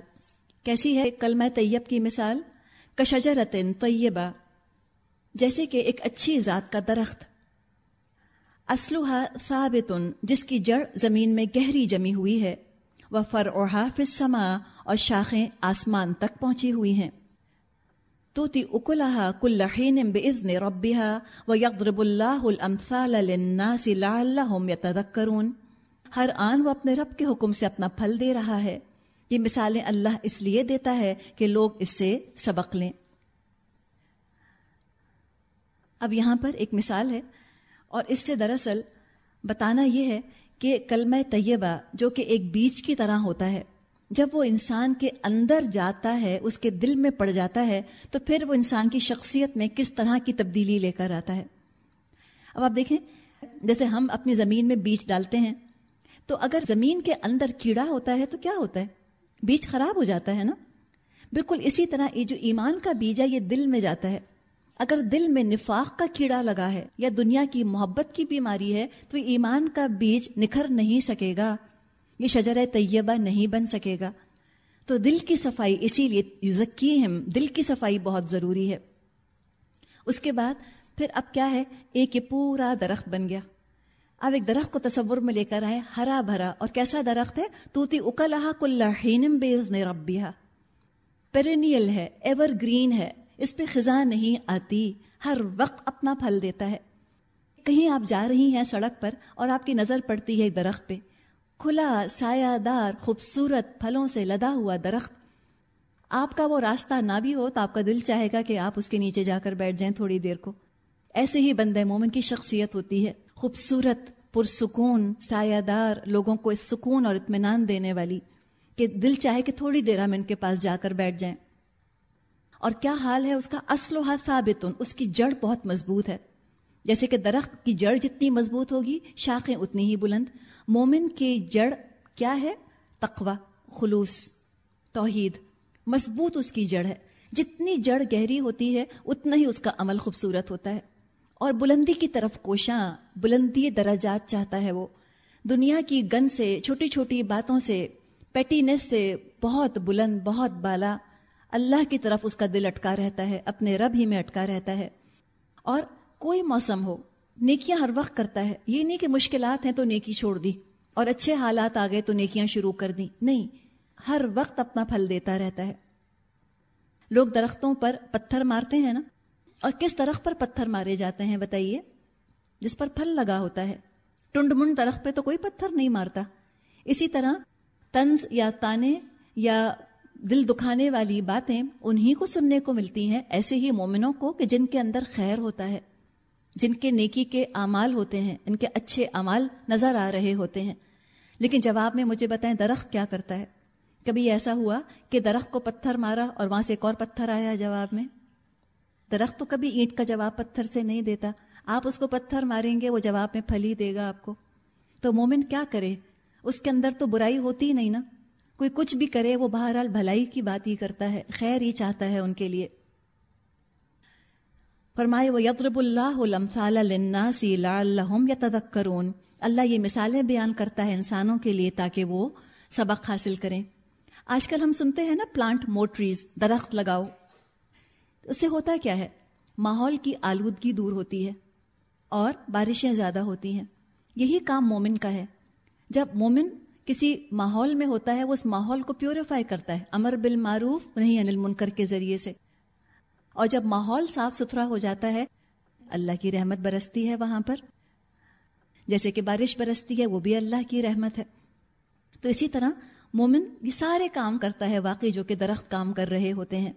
Speaker 1: کیسی ہے کلمہ طیب کی مثال؟ کشجرتن طیبہ، جیسے کہ ایک اچھی ذات کا درخت۔ اسلحہ ثابتن، جس کی جڑ زمین میں گہری جمی ہوئی ہے۔ وہ فر اوہا فسما اور شاخیں آسمان تک پہنچی ہوئی ہیں۔ تو تی اکلحا کلحین بزن ربیہ و یقرب اللہ المثال للناس لعلہم یتذکرون۔ ہر آن وہ اپنے رب کے حکم سے اپنا پھل دے رہا ہے۔ یہ مثالیں اللہ اس لیے دیتا ہے کہ لوگ اس سے سبق لیں۔ اب یہاں پر ایک مثال ہے اور اس سے دراصل بتانا یہ ہے کہ کلمہ طیبہ جو کہ ایک بیج کی طرح ہوتا ہے، جب وہ انسان کے اندر جاتا ہے، اس کے دل میں پڑ جاتا ہے، تو پھر وہ انسان کی شخصیت میں کس طرح کی تبدیلی لے کر آتا ہے۔ اب آپ دیکھیں، جیسے ہم اپنی زمین میں بیج ڈالتے ہیں، تو اگر زمین کے اندر کیڑا ہوتا ہے تو کیا ہوتا ہے؟ بیج خراب ہو جاتا ہے نا؟ بالکل اسی طرح یہ جو ایمان کا بیج ہے یہ دل میں جاتا ہے۔ اگر دل میں نفاق کا کیڑا لگا ہے یا دنیا کی محبت کی بیماری ہے، تو ایمان کا بیج نکھر نہیں سکے گا۔ یہ شجر طیبہ نہیں بن سکے گا۔ تو دل کی صفائی اسی لیے یوزکیم دل کی صفائی بہت ضروری ہے۔ اس کے بعد پھر اب کیا ہے؟ ایک یہ پورا درخت بن گیا۔ اب ایک درخت کو تصور میں لے کر آئے ہرا بھرا، اور کیسا درخت ہے؟ تو تی اکلحا کلحین بیز نے ربیہ پیرینیل ہے ایور گرین ہے، اس پہ خزاں نہیں آتی، ہر وقت اپنا پھل دیتا ہے۔ کہیں آپ جا رہی ہیں سڑک پر اور آپ کی نظر پڑتی ہے ایک درخت پہ۔ کھلا سایہ دار خوبصورت پھلوں سے لدا ہوا درخت۔ آپ کا وہ راستہ نہ بھی ہو تو آپ کا دل چاہے گا کہ آپ اس کے نیچے جا کر بیٹھ جائیں تھوڑی دیر کو۔ ایسے ہی بندے مومن کی شخصیت ہوتی ہے۔ خوبصورت، پرسکون سایہ دار لوگوں کو اس سکون اور اطمینان دینے والی کہ دل چاہے کہ تھوڑی دیر ہم ان کے پاس جا کر بیٹھ جائیں۔ اور کیا حال ہے اس کا؟ اصل و ثابت، اس کی جڑ بہت مضبوط ہے۔ جیسے کہ درخت کی جڑ جتنی مضبوط ہوگی، شاخیں اتنی ہی بلند۔ مومن کی جڑ کیا ہے؟ تقوا خلوص، توحید۔ مضبوط اس کی جڑ ہے۔ جتنی جڑ گہری ہوتی ہے، اتنا ہی اس کا عمل خوبصورت ہوتا ہے۔ اور بلندی کی طرف کوشاں بلندی درجات چاہتا ہے وہ۔ دنیا کی گن سے، چھوٹی چھوٹی باتوں سے پیٹینس سے بہت بلند، بہت بالا۔ اللہ کی طرف اس کا دل اٹکا رہتا ہے، اپنے رب ہی میں اٹکا رہتا ہے۔ اور کوئی موسم ہو، نیکیاں ہر وقت کرتا ہے۔ یہ نہیں کہ مشکلات ہیں تو نیکی چھوڑ دی، اور اچھے حالات آ گئے تو نیکیاں شروع کر دی۔ نہیں، ہر وقت اپنا پھل دیتا رہتا ہے۔ لوگ درختوں پر پتھر مارتے ہیں نا؟ اور کس درخت پر پتھر مارے جاتے ہیں بتائیے؟ جس پر پھل لگا ہوتا ہے۔ ٹنڈ منڈ درخت پہ تو کوئی پتھر نہیں مارتا۔ اسی طرح تنز یا تانے یا دل دکھانے والی باتیں انہی کو سننے کو ملتی ہیں، ایسے ہی مومنوں کو کہ جن کے اندر خیر ہوتا ہے۔ جن کے نیکی کے اعمال ہوتے ہیں، ان کے اچھے اعمال نظر آ رہے ہوتے ہیں۔ لیکن جواب میں مجھے بتائیں درخت کیا کرتا ہے؟ کبھی ایسا ہوا کہ درخت کو پتھر مارا اور وہاں سے ایک اور پتھر آیا جواب میں؟ درخت تو کبھی اینٹ کا جواب پتھر سے نہیں دیتا۔ آپ اس کو پتھر ماریں گے، وہ جواب میں پھل ہی دے گا آپ کو۔ تو مومن کیا کرے؟ اس کے اندر تو برائی ہوتی نہیں نا۔ کوئی کچھ بھی کرے، وہ بہرحال بھلائی کی بات ہی کرتا ہے، خیر ہی چاہتا ہے ان کے لیے۔ فرمائے وہ یطرب اللہ سی لعلہم یتذکرون اللہ یہ مثالیں بیان کرتا ہے انسانوں کے لیے تاکہ وہ سبق حاصل کریں۔ آج کل ہم سنتے ہیں نا پلانٹ موٹریز درخت لگاؤ۔ اس سے ہوتا کیا ہے؟ ماحول کی آلودگی دور ہوتی ہے اور بارشیں زیادہ ہوتی ہیں۔ یہی کام مومن کا ہے۔ جب مومن کسی ماحول میں ہوتا ہے، وہ اس ماحول کو پیوریفائی کرتا ہے۔ امر بالمعروف نہیں انل منکر کے ذریعے سے۔ اور جب ماحول صاف ستھرا ہو جاتا ہے، اللہ کی رحمت برستی ہے وہاں پر۔ جیسے کہ بارش برستی ہے، وہ بھی اللہ کی رحمت ہے۔ تو اسی طرح مومن یہ سارے کام کرتا ہے، واقعی جو کہ درخت کام کر رہے ہوتے ہیں۔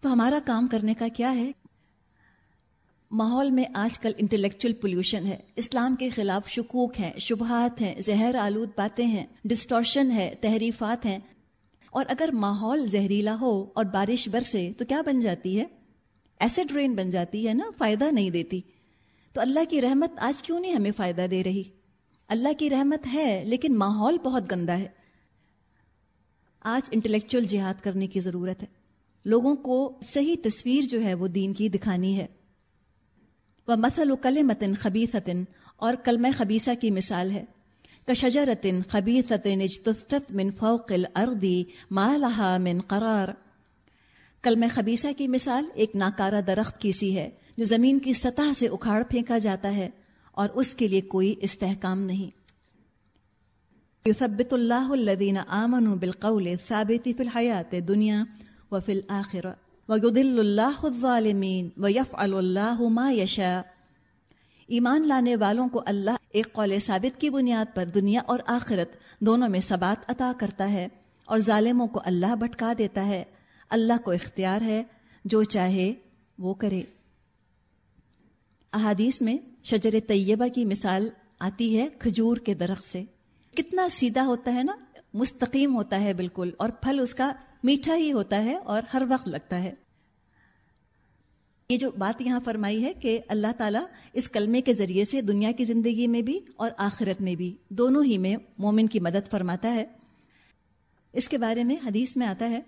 Speaker 1: تو ہمارا کام کرنے کا کیا ہے؟ ماحول میں آج کل انٹلیکچل پولوشن ہے۔ اسلام کے خلاف شکوک ہیں، شبہات ہیں، زہر آلود باتیں ہیں ڈسٹورشن ہے، تحریفات ہیں۔ اور اگر ماحول زہریلا ہو اور بارش برسے تو کیا بن جاتی ہے؟ ایسڈ رین بن جاتی ہے نا، فائدہ نہیں دیتی۔ تو اللہ کی رحمت آج کیوں نہیں ہمیں فائدہ دے رہی؟ اللہ کی رحمت ہے لیکن ماحول بہت گندا ہے۔ آج انٹلیکچل جہاد کرنے کی ضرورت ہے۔ لوگوں کو صحیح تصویر جو ہے وہ دین کی دکھانی ہے۔ وہ مسل و کل متن اور کلم خبیصہ کی مثال ہے۔ کشجرتن خبیصتن اجتفت من فوق الارضی مالحا من قرار۔ کلم خبیصہ کی مثال ایک ناکارہ درخت کی سی ہے، جو زمین کی سطح سے اکھاڑ پھینکا جاتا ہے، اور اس کے لیے کوئی استحکام نہیں۔ یثبت اللہ الذین آمنوا بالقول ثابت فی الحیات دنیا وفی الآخرہ وَيُضِلُّ اللَّهُ الظَّالِمِينَ وَيَفْعَلُ اللَّهُ مَا يَشَاءُ. ایمان لانے والوں کو اللہ ایک قول ثابت کی بنیاد پر دنیا اور آخرت دونوں میں ثبات عطا کرتا ہے اور ظالموں کو اللہ بھٹکا دیتا ہے۔ اللہ کو اختیار ہے، جو چاہے وہ کرے۔ احادیث میں شجر طیبہ کی مثال آتی ہے کھجور کے درخت سے۔ کتنا سیدھا ہوتا ہے نا، مستقیم ہوتا ہے بالکل، اور پھل اس کا میٹھا ہی ہوتا ہے اور ہر وقت لگتا ہے۔ یہ جو بات یہاں فرمائی ہے کہ اللہ تعالیٰ اس کلمے کے ذریعے سے دنیا کی زندگی میں بھی اور آخرت میں بھی دونوں ہی میں مومن کی مدد فرماتا ہے۔ اس کے بارے میں حدیث میں آتا ہے،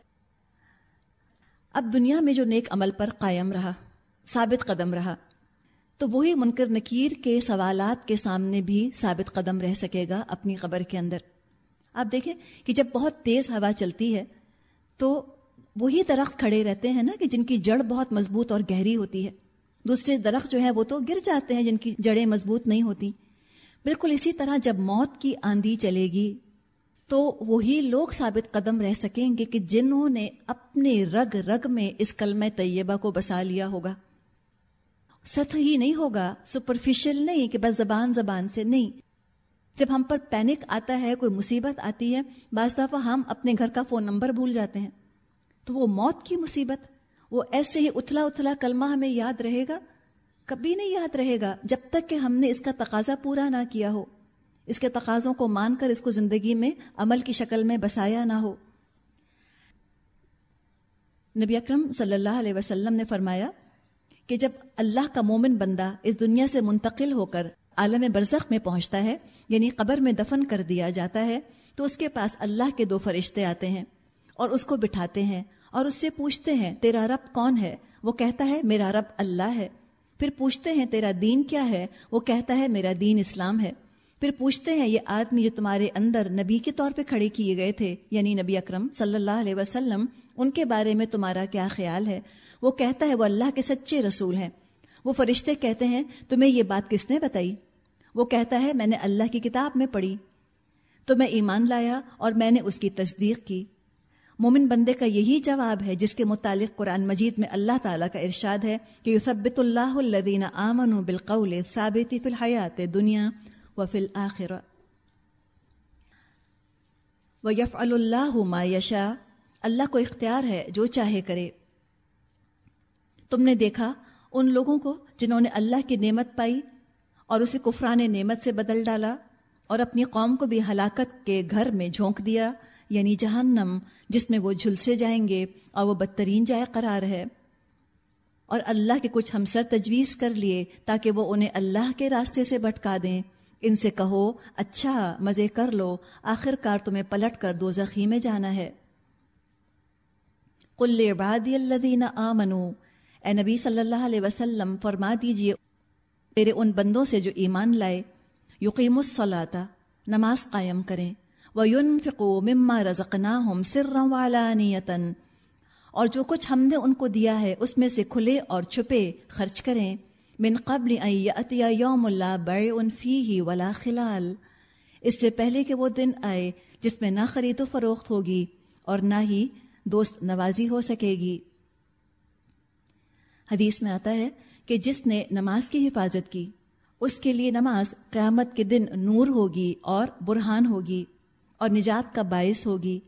Speaker 1: اب دنیا میں جو نیک عمل پر قائم رہا، ثابت قدم رہا، تو وہی منکر نکیر کے سوالات کے سامنے بھی ثابت قدم رہ سکے گا اپنی قبر کے اندر۔ آپ دیکھیں کہ جب بہت تیز ہوا چلتی ہے تو وہی درخت کھڑے رہتے ہیں نا کہ جن کی جڑ بہت مضبوط اور گہری ہوتی ہے۔ دوسرے درخت جو ہے وہ تو گر جاتے ہیں، جن کی جڑیں مضبوط نہیں ہوتی۔ بالکل اسی طرح جب موت کی آندھی چلے گی، تو وہی لوگ ثابت قدم رہ سکیں گے کہ جنہوں نے اپنے رگ رگ میں اس کلمہ طیبہ کو بسا لیا ہوگا۔ سطح ہی نہیں ہوگا سپرفیشل نہیں کہ بس زبان زبان سے، نہیں۔ جب ہم پر پینک آتا ہے، کوئی مصیبت آتی ہے، بعض دفعہ ہم اپنے گھر کا فون نمبر بھول جاتے ہیں۔ تو وہ موت کی مصیبت، وہ ایسے ہی اتلا اتلا کلمہ ہمیں یاد رہے گا۔ کبھی نہیں یاد رہے گا جب تک کہ ہم نے اس کا تقاضا پورا نہ کیا ہو۔ اس کے تقاضوں کو مان کر اس کو زندگی میں عمل کی شکل میں بسایا نہ ہو۔ نبی اکرم صلی اللہ علیہ وسلم نے فرمایا کہ جب اللہ کا مومن بندہ اس دنیا سے منتقل ہو کر عالم برزخ میں پہنچتا ہے یعنی قبر میں دفن کر دیا جاتا ہے، تو اس کے پاس اللہ کے دو فرشتے آتے ہیں اور اس کو بٹھاتے ہیں اور اس سے پوچھتے ہیں، تیرا رب کون ہے؟ وہ کہتا ہے، میرا رب اللہ ہے۔ پھر پوچھتے ہیں، تیرا دین کیا ہے؟ وہ کہتا ہے، میرا دین اسلام ہے۔ پھر پوچھتے ہیں، یہ آدمی جو تمہارے اندر نبی کے طور پہ کھڑے کیے گئے تھے یعنی نبی اکرم صلی اللہ علیہ وسلم، ان کے بارے میں تمہارا کیا خیال ہے؟ وہ کہتا ہے، وہ اللہ کے سچے رسول ہیں۔ وہ فرشتے کہتے ہیں، تمہیں یہ بات کس نے بتائی؟ وہ کہتا ہے، میں نے اللہ کی کتاب میں پڑھی۔ تو میں ایمان لایا اور میں نے اس کی تصدیق کی۔ مومن بندے کا یہی جواب ہے جس کے متعلق قرآن مجید میں اللہ تعالیٰ کا ارشاد ہے کہ یثبت اللہ الدین آمن بالقول ثابت فی الحیات دنیا و فی الآخر و یف اللہ ما یشا اللہ کو اختیار ہے جو چاہے کرے۔ تم نے دیکھا ان لوگوں کو جنہوں نے اللہ کی نعمت پائی اور اسے کفران نعمت سے بدل ڈالا اور اپنی قوم کو بھی ہلاکت کے گھر میں جھونک دیا یعنی جہنم، جس میں وہ جھلسے جائیں گے اور وہ بدترین جائے قرار ہے۔ اور اللہ کے کچھ ہمسر تجویز کر لیے تاکہ وہ انہیں اللہ کے راستے سے بھٹکا دیں۔ ان سے کہو اچھا مزے کر لو، آخر کار تمہیں پلٹ کر دو زخی میں جانا ہے۔ کل عبادی الذین آمنو اے نبی صلی اللہ علیہ وسلم، فرما دیجیے میرے ان بندوں سے جو ایمان لائے یقیم الصلاۃ، نماز قائم کریں۔ وَيُنفِقُوا مِمَّا رَزَقْنَاهُمْ سِرًّا وَعَلَانِيَةً۔ اور جو کچھ ہم نے ان کو دیا ہے، اس میں سے کھلے اور چھپے خرچ کریں۔ من قبل ان یوم اللہ بیع فیہ ولا خلال۔ اس سے پہلے کہ وہ دن آئے جس میں نہ خرید و فروخت ہوگی اور نہ ہی دوست نوازی ہو سکے گی۔ حدیث میں آتا ہے کہ جس نے نماز کی حفاظت کی، اس کے لیے نماز قیامت کے دن نور ہوگی اور برہان ہوگی اور نجات کا باعث ہوگی۔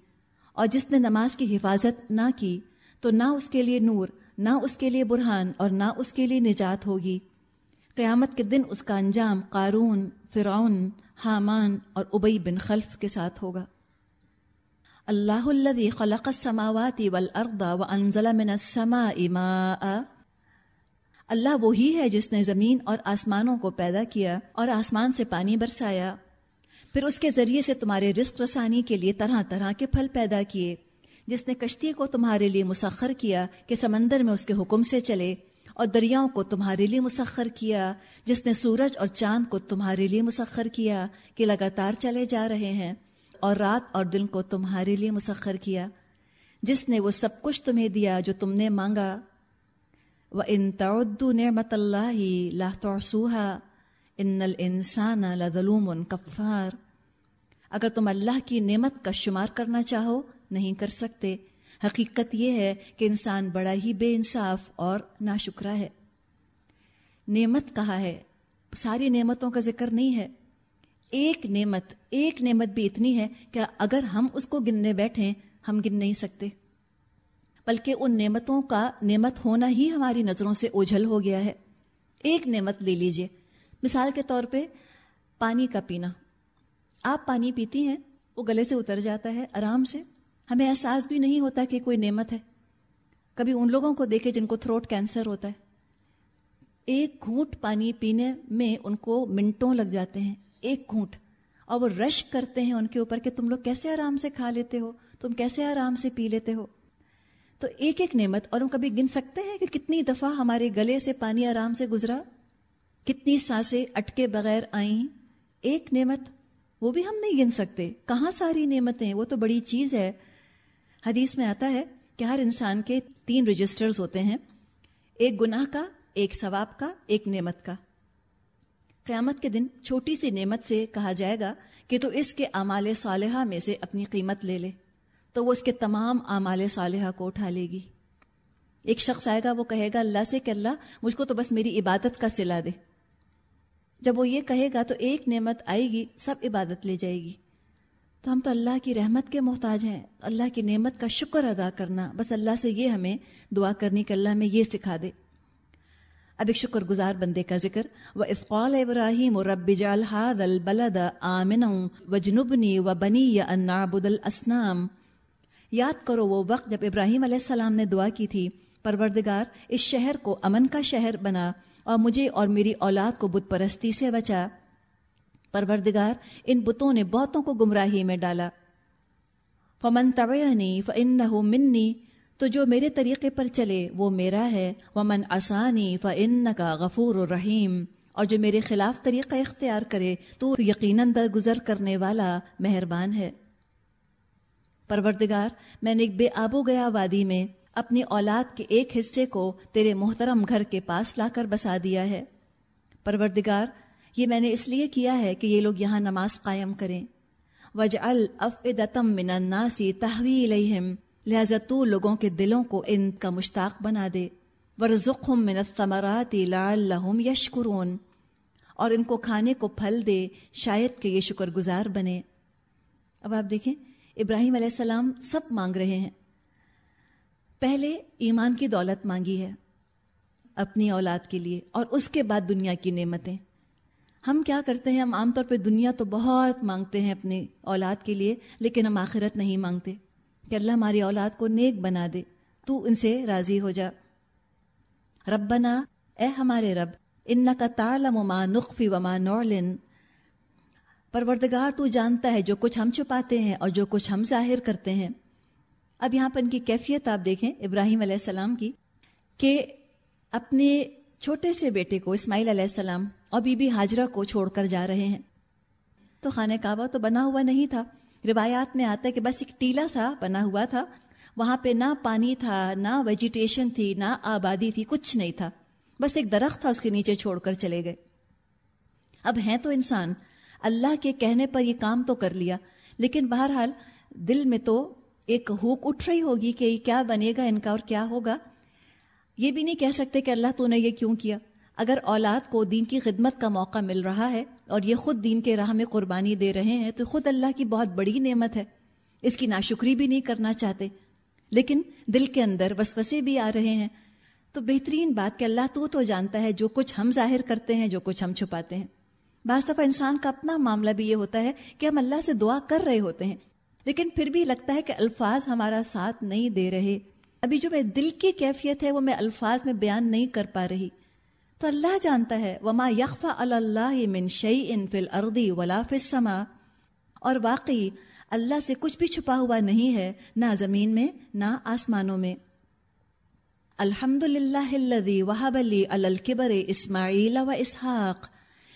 Speaker 1: اور جس نے نماز کی حفاظت نہ کی، تو نہ اس کے لیے نور، نہ اس کے لیے برہان اور نہ اس کے لیے نجات ہوگی۔ قیامت کے دن اس کا انجام قارون، فرعون، حامان اور ابئی بن خلف کے ساتھ ہوگا۔ اللہ الذي خلق السماوات والارض وانزل من السماء ماء۔ اللہ وہی ہے جس نے زمین اور آسمانوں کو پیدا کیا اور آسمان سے پانی برسایا۔ پھر اس کے ذریعے سے تمہارے رزق رسانی کے لیے طرح طرح کے پھل پیدا کیے۔ جس نے کشتی کو تمہارے لیے مسخر کیا کہ سمندر میں اس کے حکم سے چلے اور دریاؤں کو تمہارے لیے مسخر کیا۔ جس نے سورج اور چاند کو تمہارے لیے مسخر کیا کہ لگاتار چلے جا رہے ہیں اور رات اور دن کو تمہارے لیے مسخر کیا۔ جس نے وہ سب کچھ تمہیں دیا جو تم نے مانگا۔ وہ ان تعدو نعمت اللہ لاہ توسوہا ان الانسان لظلوم کفار اگر تم اللہ کی نعمت کا شمار کرنا چاہو، نہیں کر سکتے۔ حقیقت یہ ہے کہ انسان بڑا ہی بے انصاف اور ناشکرا ہے۔ نعمت کہا ہے؟ ساری نعمتوں کا ذکر نہیں ہے۔ ایک نعمت ایک نعمت بھی اتنی ہے کہ اگر ہم اس کو گننے بیٹھیں، ہم گن نہیں سکتے۔ بلکہ ان نعمتوں کا نعمت ہونا ہی ہماری نظروں سے اوجھل ہو گیا ہے۔ ایک نعمت لے لیجیے۔ مثال کے طور پہ پانی کا پینا۔ آپ پانی پیتی ہیں، وہ گلے سے اتر جاتا ہے آرام سے۔ ہمیں احساس بھی نہیں ہوتا کہ کوئی نعمت ہے۔ کبھی ان لوگوں کو دیکھے جن کو تھروٹ کینسر ہوتا ہے۔ ایک گھونٹ پانی پینے میں ان کو منٹوں لگ جاتے ہیں، ایک گھونٹ۔ اور وہ رش کرتے ہیں ان کے اوپر کہ تم لوگ کیسے آرام سے کھا لیتے ہو؟ تم کیسے آرام سے پی لیتے ہو؟ تو ایک ایک نعمت اور ہم کبھی گن سکتے ہیں کہ کتنی دفعہ ہمارے گلے سے پانی آرام سے گزرا؟ کتنی سانسیں اٹکے بغیر آئیں؟ ایک نعمت وہ بھی ہم نہیں گن سکتے۔ کہاں ساری نعمتیں؟ وہ تو بڑی چیز ہے۔ حدیث میں آتا ہے کہ ہر انسان کے تین رجسٹرز ہوتے ہیں۔ ایک گناہ کا، ایک ثواب کا، ایک نعمت کا۔ قیامت کے دن چھوٹی سی نعمت سے کہا جائے گا کہ تو اس کے اعمال صالحہ میں سے اپنی قیمت لے لے۔ تو وہ اس کے تمام اعمال صالحہ کو اٹھا لے گی۔ ایک شخص آئے گا، وہ کہے گا، اللہ سے کہ اللہ، مجھ کو تو بس میری عبادت کا سلا دے۔ جب وہ یہ کہے گا تو ایک نعمت آئے گی، سب عبادت لے جائے گی۔ تو ہم تو اللہ کی رحمت کے محتاج ہیں۔ اللہ کی نعمت کا شکر ادا کرنا، بس اللہ سے یہ ہمیں دعا کرنی کہ اللہ ہمیں یہ سکھا دے۔ اب ایک شکر گزار بندے کا ذکر وہ افقال ابراہیم و رب جالحاد البلد آمن و جنوبنی و بنی یا انابد الاسنام یاد کرو وہ وقت جب ابراہیم علیہ السلام نے دعا کی تھی، پروردگار، اس شہر کو امن کا شہر بنا اور مجھے اور میری اولاد کو بت پرستی سے بچا۔ پروردگار، ان بتوں نے بہتوں کو گمراہی میں ڈالا۔ فمن طبعنی فن منی، تو جو میرے طریقے پر چلے وہ میرا ہے۔ ومن آسانی فن کا غفور و رحیم اور جو میرے خلاف طریقہ اختیار کرے تو یقیناً درگزر کرنے والا مہربان ہے۔ پروردگار، میں نے ایک بے آبو گیا وادی میں اپنی اولاد کے ایک حصے کو تیرے محترم گھر کے پاس لا کر بسا دیا ہے۔ پروردگار، یہ میں نے اس لیے کیا ہے کہ یہ لوگ یہاں نماز قائم کریں۔ وج الفم من الناسی تحویل لہذا تو لوگوں کے دلوں کو ان کا مشتاق بنا دے۔ ورژم من الثمرات لعلہم یشکرون اور ان کو کھانے کو پھل دے، شاید کہ یہ شکر گزار بنے۔ اب آپ دیکھیں ابراہیم علیہ السلام سب مانگ رہے ہیں۔ پہلے ایمان کی دولت مانگی ہے اپنی اولاد کے لیے اور اس کے بعد دنیا کی نعمتیں۔ ہم کیا کرتے ہیں؟ ہم عام طور پہ دنیا تو بہت مانگتے ہیں اپنی اولاد کے لیے، لیکن ہم آخرت نہیں مانگتے۔ کہ اللہ ہماری اولاد کو نیک بنا دے، تو ان سے راضی ہو جا۔ ربنا، اے ہمارے رب ان کا تالم وما نقفی وما نولن پروردگار تو جانتا ہے جو کچھ ہم چھپاتے ہیں اور جو کچھ ہم ظاہر کرتے ہیں۔ اب یہاں پر ان کی کیفیت آپ دیکھیں ابراہیم علیہ السلام کی کہ اپنے چھوٹے سے بیٹے کو اسماعیل علیہ السلام اور بی بی حاجرہ کو چھوڑ کر جا رہے ہیں۔ تو خانہ کعبہ تو بنا ہوا نہیں تھا۔ روایات میں آتا ہے کہ بس ایک ٹیلا سا بنا ہوا تھا۔ وہاں پہ نہ پانی تھا، نہ ویجیٹیشن تھی، نہ آبادی تھی، کچھ نہیں تھا۔ بس ایک درخت تھا، اس کے نیچے چھوڑ کر چلے گئے۔ اب ہیں تو انسان۔ اللہ کے کہنے پر یہ کام تو کر لیا، لیکن بہرحال دل میں تو ایک ہوک اٹھ رہی ہوگی کہ کیا بنے گا ان کا اور کیا ہوگا۔ یہ بھی نہیں کہہ سکتے کہ اللہ تو نے یہ کیوں کیا۔ اگر اولاد کو دین کی خدمت کا موقع مل رہا ہے اور یہ خود دین کے راہ میں قربانی دے رہے ہیں، تو خود اللہ کی بہت بڑی نعمت ہے۔ اس کی ناشکری بھی نہیں کرنا چاہتے۔ لیکن دل کے اندر وسوسے بھی آ رہے ہیں۔ تو بہترین بات کہ اللہ تو تو جانتا ہے جو کچھ ہم ظاہر کرتے ہیں، جو کچھ ہم چھپاتے ہیں۔ بعض دفعہ انسان کا اپنا معاملہ بھی یہ ہوتا ہے کہ ہم اللہ سے دعا کر رہے ہوتے ہیں، لیکن پھر بھی لگتا ہے کہ الفاظ ہمارا ساتھ نہیں دے رہے۔ ابھی جو میں دل کی کیفیت ہے وہ میں الفاظ میں بیان نہیں کر پا رہی۔ تو اللہ جانتا ہے، وما یکفا اللہ من شعی ان فل اردی ولاف سما اور واقعی اللہ سے کچھ بھی چھپا ہوا نہیں ہے، نہ زمین میں، نہ آسمانوں میں۔ الحمد للہ وحب علی الکبر اسماعیل و اسحاق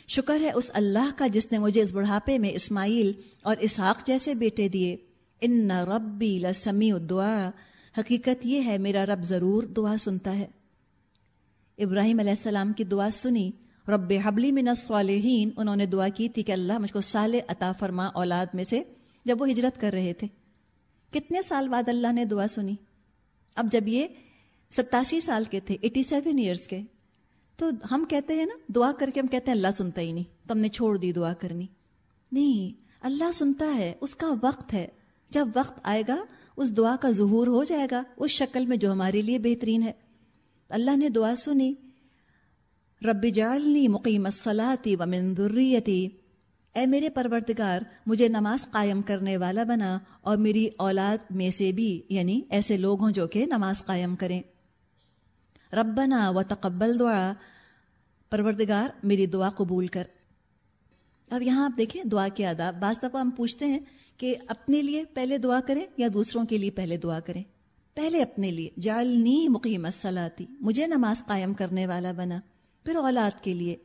Speaker 1: شکر ہے اس اللہ کا جس نے مجھے اس بڑھاپے میں اسماعیل اور اسحاق جیسے بیٹے دیے۔ ان ربی لسمی دعا حقیقت یہ ہے میرا رب ضرور دعا سنتا ہے۔ ابراہیم علیہ السلام کی دعا سنی۔ رب حبلی من الصالحین۔ انہوں نے دعا کی تھی کہ اللہ مجھ کو سال عطا فرما اولاد میں سے جب وہ ہجرت کر رہے تھے۔ کتنے سال بعد اللہ نے دعا سنی۔ اب جب یہ ستاسی سال کے تھے، ایٹی سیون ایئرس کے۔ تو ہم کہتے ہیں نا، دعا کر کے ہم کہتے ہیں، اللہ سنتا ہی نہیں، تو ہم نے چھوڑ دی دعا کرنی۔ نہیں، اللہ سنتا ہے، اس کا وقت ہے۔ جب وقت آئے گا، اس دعا کا ظہور ہو جائے گا، اس شکل میں جو ہمارے لیے بہترین ہے۔ اللہ نے دعا سنی رب جالنی مقیم الصلاتی و ذریتی۔ اے میرے پروردگار، مجھے نماز قائم کرنے والا بنا اور میری اولاد میں سے بھی یعنی ایسے لوگ ہوں جو کہ نماز قائم کریں۔ ربنا و تقبل دعا. پروردگار میری دعا قبول کر. اب یہاں آپ دیکھیں دعا کے آداب. بعض دفعہ ہم پوچھتے ہیں کہ اپنے لیے پہلے دعا کریں یا دوسروں کے لیے پہلے دعا کریں؟ پہلے اپنے لیے. جالنی مقیم صلاحی مجھے نماز قائم کرنے والا بنا. پھر اولاد کے لیے.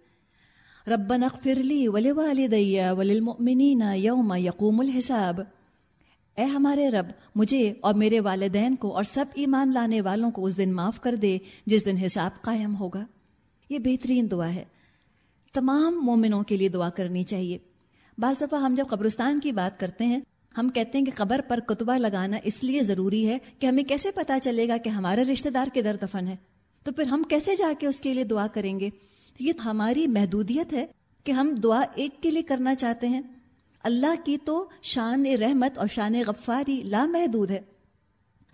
Speaker 1: ربنا اغفر لی ولی والدیا وللمؤمنین یوم یقوم الحساب. اے ہمارے رب، مجھے اور میرے والدین کو اور سب ایمان لانے والوں کو اس دن معاف کر دے جس دن حساب قائم ہوگا۔ یہ بہترین دعا ہے۔ تمام مومنوں کے لیے دعا کرنی چاہیے۔ بعض دفعہ ہم جب قبرستان کی بات کرتے ہیں، ہم کہتے ہیں کہ قبر پر کتبہ لگانا اس لیے ضروری ہے کہ ہمیں کیسے پتا چلے گا کہ ہمارا رشتہ دار کدھر دفن ہے۔ تو پھر ہم کیسے جا کے اس کے لیے دعا کریں گے؟ یہ ہماری محدودیت ہے کہ ہم دعا ایک کے لیے کرنا چاہتے ہیں۔ اللہ کی تو شان رحمت اور شان غفاری لامحدود ہے۔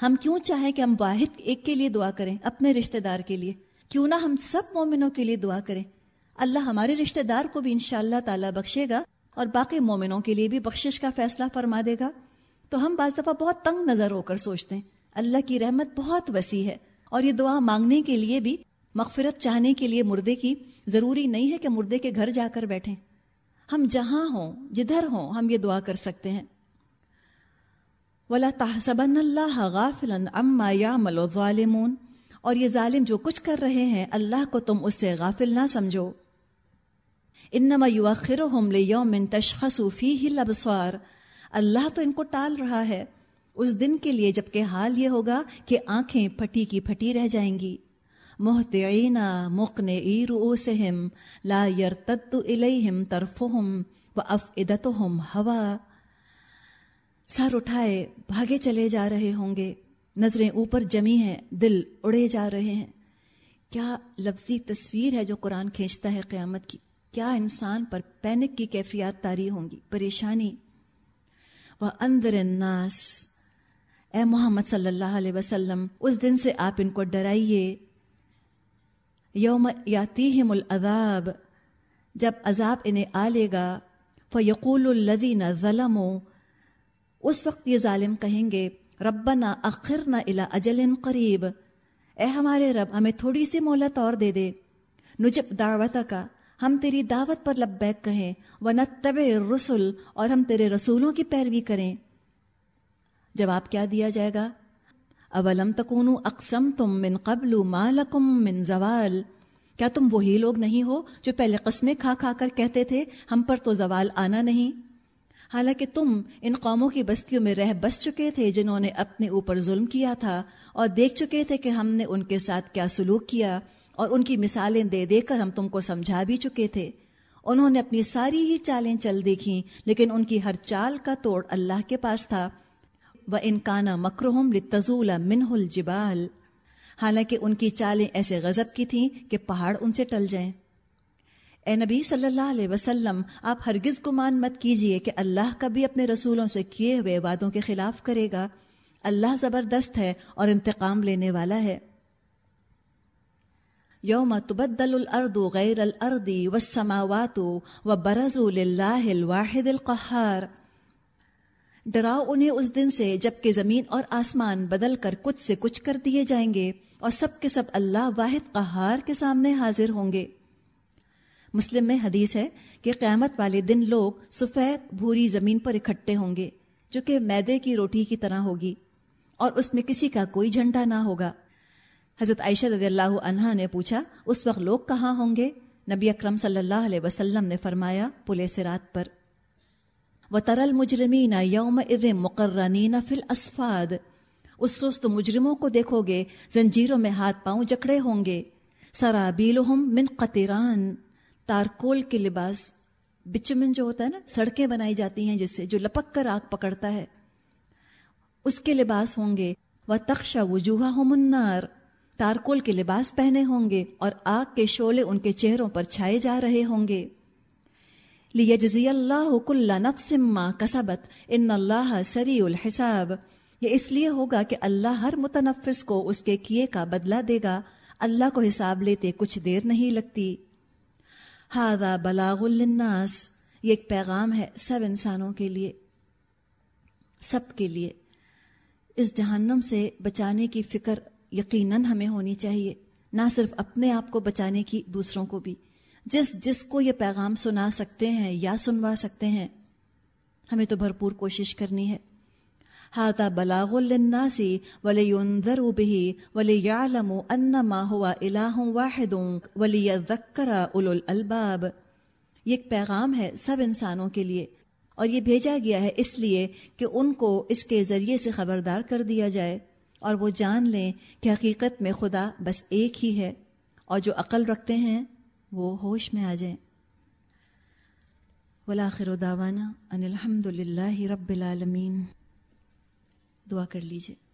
Speaker 1: ہم کیوں چاہیں کہ ہم واحد ایک کے لیے دعا کریں اپنے رشتہ دار کے لیے؟ کیوں نہ ہم سب مومنوں کے لیے دعا کریں؟ اللہ ہمارے رشتہ دار کو بھی ان شاء اللہ تعالیٰ بخشے گا اور باقی مومنوں کے لیے بھی بخشش کا فیصلہ فرما دے گا۔ تو ہم بعض دفعہ بہت تنگ نظر ہو کر سوچتے ہیں، اللہ کی رحمت بہت وسیع ہے اور یہ دعا مانگنے کے لیے بھی مغفرت چاہنے کے لیے مردے کی ضروری نہیں ہے کہ مردے کے گھر جا کر بیٹھیں۔ ہم جہاں ہوں، جدھر ہوں، ہم یہ دعا کر سکتے ہیں۔ ولا تحسبن اللہ غافلا عما يعمل الظالمون۔ اور یہ ظالم جو کچھ کر رہے ہیں، اللہ کو تم اس سے غافل نہ سمجھو۔ انما يؤخرهم ليوم تشخص فيه الابصار اللہ تو ان کو ٹال رہا ہے۔ اس دن کے لیے جبکہ حال یہ ہوگا کہ آنکھیں پھٹی کی پھٹی رہ جائیں گی۔ محتعین مقنعی رؤوسہم لا یرتد الیہم طرفہم و افئدتہم ہوا۔ سر اٹھائے، بھاگے چلے جا رہے ہوں گے۔ نظریں اوپر جمی ہیں، دل اڑے جا رہے ہیں۔ کیا لفظی تصویر ہے جو قرآن کھینچتا ہے قیامت کی؟ کیا انسان پر پینک کی کیفیات تاری ہوں گی؟ پریشانی۔ وہ اندر الناس۔ اے محمد صلی اللہ علیہ وسلم، اس دن سے آپ ان کو ڈرائیے۔ یوم یاتیہم العذاب، جب عذاب انہیں آ لے گا، فیقول الزین ظلم اس وقت یہ ظالم کہیں گے، ربنا اخرنا الا اجل قریب، اے ہمارے رب، ہمیں تھوڑی سی مہلت اور دے دے، نجب دعوت کا ہم تیری دعوت پر لبیک کہیں و نتب رسول اور ہم تیرے رسولوں کی پیروی کریں۔ جواب کیا دیا جائے گا؟ اولم تکون اقسم تم من قبل مالکم من زوال؟ کیا تم وہی لوگ نہیں ہو جو پہلے قسمیں کھا کھا کر کہتے تھے، ہم پر تو زوال آنا نہیں؟ حالانکہ تم ان قوموں کی بستیوں میں رہ بس چکے تھے جنہوں نے اپنے اوپر ظلم کیا تھا، اور دیکھ چکے تھے کہ ہم نے ان کے ساتھ کیا سلوک کیا، اور ان کی مثالیں دے دے کر ہم تم کو سمجھا بھی چکے تھے۔ انہوں نے اپنی ساری ہی چالیں چل دیکھیں، لیکن ان کی ہر چال کا توڑ اللہ کے پاس تھا۔ وہ انکانہ مکرحم لتزول منہ الجبال حالانکہ ان کی چالیں ایسے غضب کی تھیں کہ پہاڑ ان سے ٹل جائیں۔ اے نبی صلی اللہ علیہ وسلم، آپ ہرگز گمان مت کیجیے کہ اللہ کا بھی اپنے رسولوں سے کیے ہوئے وعدوں کے خلاف کرے گا۔ اللہ زبردست ہے اور انتقام لینے والا ہے۔ یوم تبدل الارض غیر الارض والسماوات وبرزوا للہ الواحد القہار۔ ڈراؤ انہیں اس دن سے جبکہ زمین اور آسمان بدل کر کچھ سے کچھ کر دیے جائیں گے اور سب کے سب اللہ واحد قہار کے سامنے حاضر ہوں گے۔ مسلم میں حدیث ہے کہ قیامت والے دن لوگ سفید بھوری زمین پر اکٹھے ہوں گے، جو کہ میدے کی روٹی کی طرح ہوگی اور اس میں کسی کا کوئی جھنڈا نہ ہوگا۔ حضرت عائشہ رضی اللہ عنہا نے پوچھا، اس وقت لوگ کہاں ہوں گے؟ نبی اکرم صلی اللہ علیہ وسلم نے فرمایا، پلے سرات پر۔ و ترل مجرمین یوم اد مقررین فل اسفاد اس روز تو مجرموں کو دیکھو گے، زنجیروں میں ہاتھ پاؤں جکڑے ہوں گے۔ سرابیلہم من قطران، تارکول کے لباس، بچمن جو ہوتا ہے نا، سڑکیں بنائی جاتی ہیں جس سے جو لپک کر آگ پکڑتا ہے۔ اس کے لباس ہوں گے۔ وہ تخشا وجوہ منار تارکول کے لباس پہنے ہوں گے اور آگ کے شولے ان کے چہروں پر چھائے جا رہے ہوں گے۔ لیجزی اللہ کل نفس ما کسبت ان اللہ سری الحساب یہ اس لیے ہوگا کہ اللہ ہر متنفس کو اس کے کیے کا بدلہ دے گا۔ اللہ کو حساب لیتے کچھ دیر نہیں لگتی۔ ہاضا بلاغ الناس یہ ایک پیغام ہے سب انسانوں کے لیے، سب کے لیے۔ اس جہنم سے بچانے کی فکر یقیناً ہمیں ہونی چاہیے، نہ صرف اپنے آپ کو بچانے کی، دوسروں کو بھی۔ جس جس کو یہ پیغام سنا سکتے ہیں یا سنوا سکتے ہیں، ہمیں تو بھرپور کوشش کرنی ہے۔ ہاضا بلاغ الناسی ولی به ولی یعلم انما ہوا الہ واحد ولی ذکر اول الالباب یہ ایک پیغام ہے سب انسانوں کے لیے، اور یہ بھیجا گیا ہے اس لیے کہ ان کو اس کے ذریعے سے خبردار کر دیا جائے۔ اور وہ جان لیں کہ حقیقت میں خدا بس ایک ہی ہے، اور جو عقل رکھتے ہیں وہ ہوش میں آ جائیں۔ ولاخر داوانہ ان الحمد للہ رب العالمین دعا کر لیجیے